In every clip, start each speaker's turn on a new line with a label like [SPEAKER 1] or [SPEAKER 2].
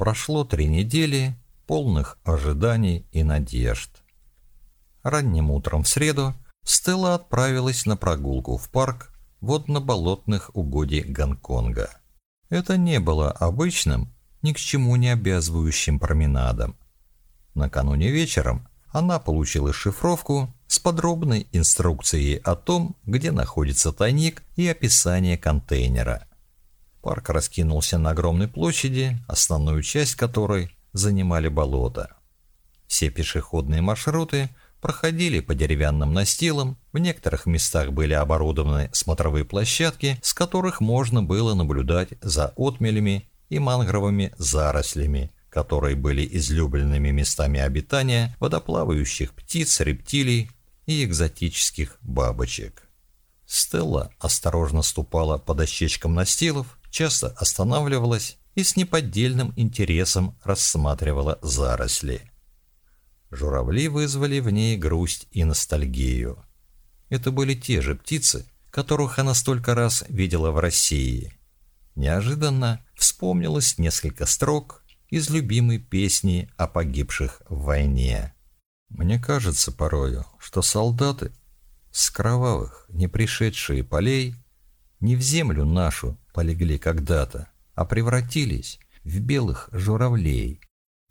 [SPEAKER 1] Прошло три недели, полных ожиданий и надежд. Ранним утром в среду Стелла отправилась на прогулку в парк водно-болотных угодий Гонконга. Это не было обычным, ни к чему не обязывающим променадом. Накануне вечером она получила шифровку с подробной инструкцией о том, где находится тайник и описание контейнера. Парк раскинулся на огромной площади, основную часть которой занимали болота. Все пешеходные маршруты проходили по деревянным настилам, в некоторых местах были оборудованы смотровые площадки, с которых можно было наблюдать за отмелями и мангровыми зарослями, которые были излюбленными местами обитания водоплавающих птиц, рептилий и экзотических бабочек. Стелла осторожно ступала по дощечкам настилов, часто останавливалась и с неподдельным интересом рассматривала заросли. Журавли вызвали в ней грусть и ностальгию. Это были те же птицы, которых она столько раз видела в России. Неожиданно вспомнилось несколько строк из любимой песни о погибших в войне. Мне кажется порою, что солдаты с кровавых, не пришедшие полей, не в землю нашу полегли когда-то, а превратились в белых журавлей.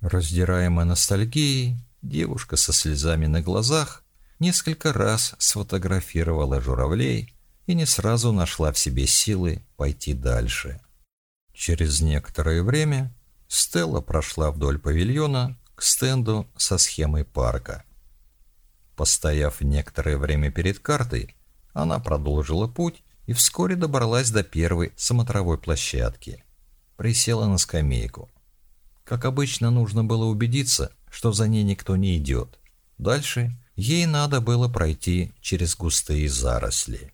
[SPEAKER 1] Раздираемая ностальгией, девушка со слезами на глазах несколько раз сфотографировала журавлей и не сразу нашла в себе силы пойти дальше. Через некоторое время Стелла прошла вдоль павильона к стенду со схемой парка. Постояв некоторое время перед картой, она продолжила путь и вскоре добралась до первой смотровой площадки. Присела на скамейку. Как обычно, нужно было убедиться, что за ней никто не идет. Дальше ей надо было пройти через густые заросли.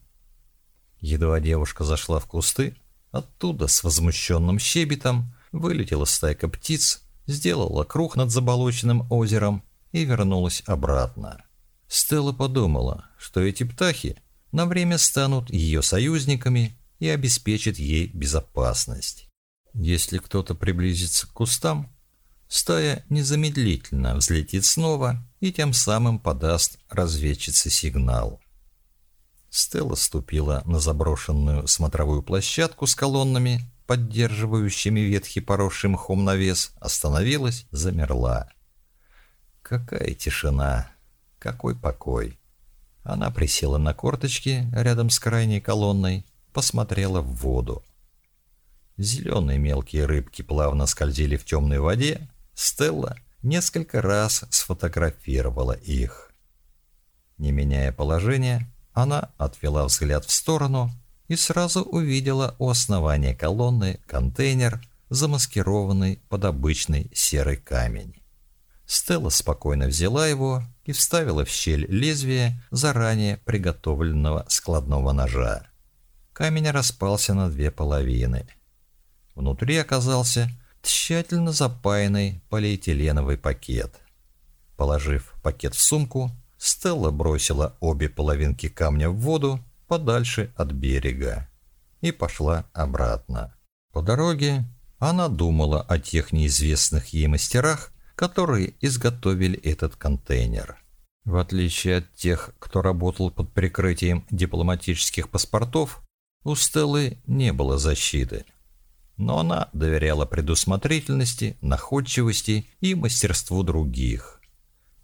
[SPEAKER 1] Едва девушка зашла в кусты, оттуда с возмущенным щебетом вылетела стайка птиц, сделала круг над заболоченным озером и вернулась обратно. Стелла подумала, что эти птахи на время станут ее союзниками и обеспечат ей безопасность. Если кто-то приблизится к кустам, стая незамедлительно взлетит снова и тем самым подаст разведчице сигнал. Стелла ступила на заброшенную смотровую площадку с колоннами, поддерживающими ветхий поросший мхом навес, остановилась, замерла. Какая тишина, какой покой. Она присела на корточки рядом с крайней колонной, посмотрела в воду. Зеленые мелкие рыбки плавно скользили в темной воде. Стелла несколько раз сфотографировала их. Не меняя положение, она отвела взгляд в сторону и сразу увидела у основания колонны контейнер, замаскированный под обычный серый камень. Стелла спокойно взяла его и вставила в щель лезвие заранее приготовленного складного ножа. Камень распался на две половины. Внутри оказался тщательно запаянный полиэтиленовый пакет. Положив пакет в сумку, Стелла бросила обе половинки камня в воду подальше от берега и пошла обратно. По дороге она думала о тех неизвестных ей мастерах, которые изготовили этот контейнер. В отличие от тех, кто работал под прикрытием дипломатических паспортов, у Стеллы не было защиты. Но она доверяла предусмотрительности, находчивости и мастерству других.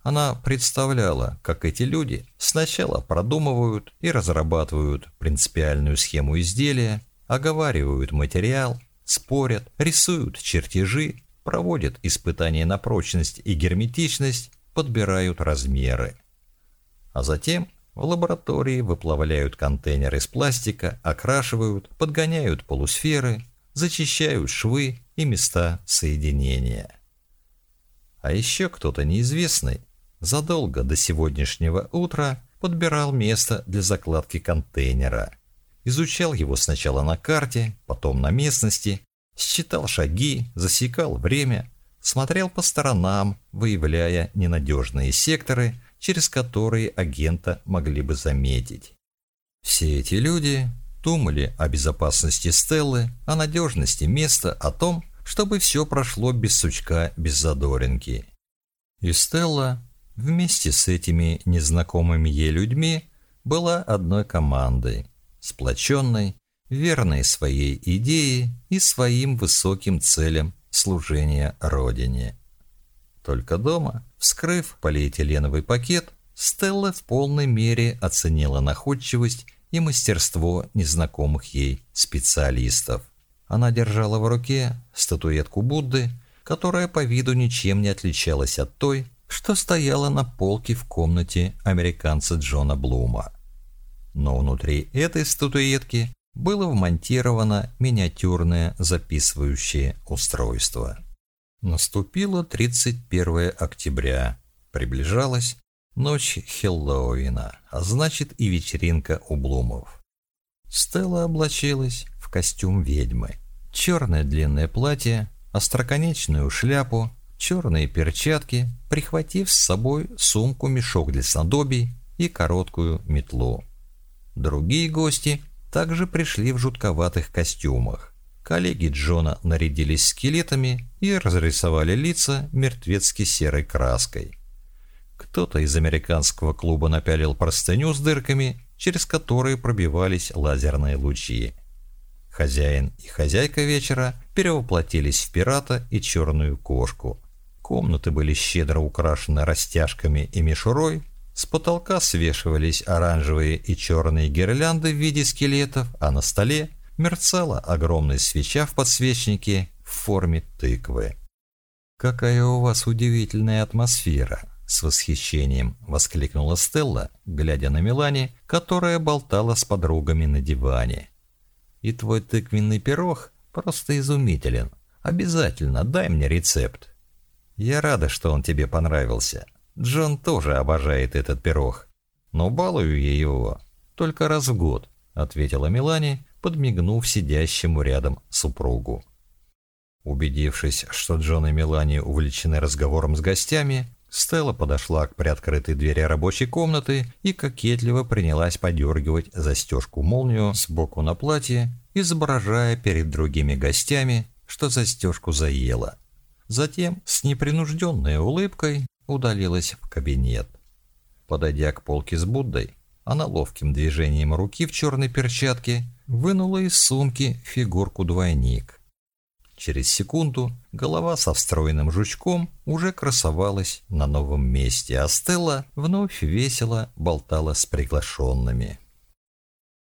[SPEAKER 1] Она представляла, как эти люди сначала продумывают и разрабатывают принципиальную схему изделия, оговаривают материал, спорят, рисуют чертежи, проводят испытания на прочность и герметичность, подбирают размеры. А затем в лаборатории выплавляют контейнер из пластика, окрашивают, подгоняют полусферы, зачищают швы и места соединения. А еще кто-то неизвестный задолго до сегодняшнего утра подбирал место для закладки контейнера. Изучал его сначала на карте, потом на местности, считал шаги, засекал время, смотрел по сторонам, выявляя ненадежные секторы, через которые агента могли бы заметить. Все эти люди думали о безопасности Стеллы, о надежности места, о том, чтобы все прошло без сучка, без задоринки. И Стелла вместе с этими незнакомыми ей людьми была одной командой, сплоченной, верной своей идее и своим высоким целям служения Родине. Только дома, вскрыв полиэтиленовый пакет, Стелла в полной мере оценила находчивость и мастерство незнакомых ей специалистов. Она держала в руке статуэтку Будды, которая по виду ничем не отличалась от той, что стояла на полке в комнате американца Джона Блума. Но внутри этой статуэтки было вмонтировано миниатюрное записывающее устройство. Наступило 31 октября. Приближалась ночь Хеллоуина, а значит и вечеринка у Блумов. Стелла облачилась в костюм ведьмы. Черное длинное платье, остроконечную шляпу, черные перчатки, прихватив с собой сумку-мешок для снадобий и короткую метлу. Другие гости также пришли в жутковатых костюмах. Коллеги Джона нарядились скелетами и разрисовали лица мертвецки серой краской. Кто-то из американского клуба напялил простыню с дырками, через которые пробивались лазерные лучи. Хозяин и хозяйка вечера перевоплотились в пирата и черную кошку. Комнаты были щедро украшены растяжками и мишурой, с потолка свешивались оранжевые и черные гирлянды в виде скелетов, а на столе мерцала огромная свеча в подсвечнике в форме тыквы. «Какая у вас удивительная атмосфера!» С восхищением воскликнула Стелла, глядя на Милане, которая болтала с подругами на диване. «И твой тыквенный пирог просто изумителен. Обязательно дай мне рецепт». «Я рада, что он тебе понравился. Джон тоже обожает этот пирог. Но балую я его только раз в год», — ответила Милане, подмигнув сидящему рядом супругу. Убедившись, что Джон и Мелани увлечены разговором с гостями, Стелла подошла к приоткрытой двери рабочей комнаты и кокетливо принялась подергивать застежку-молнию сбоку на платье, изображая перед другими гостями, что застежку заела. Затем с непринужденной улыбкой удалилась в кабинет. Подойдя к полке с Буддой, она ловким движением руки в черной перчатке вынула из сумки фигурку-двойник. Через секунду голова со встроенным жучком уже красовалась на новом месте, а Стелла вновь весело болтала с приглашенными.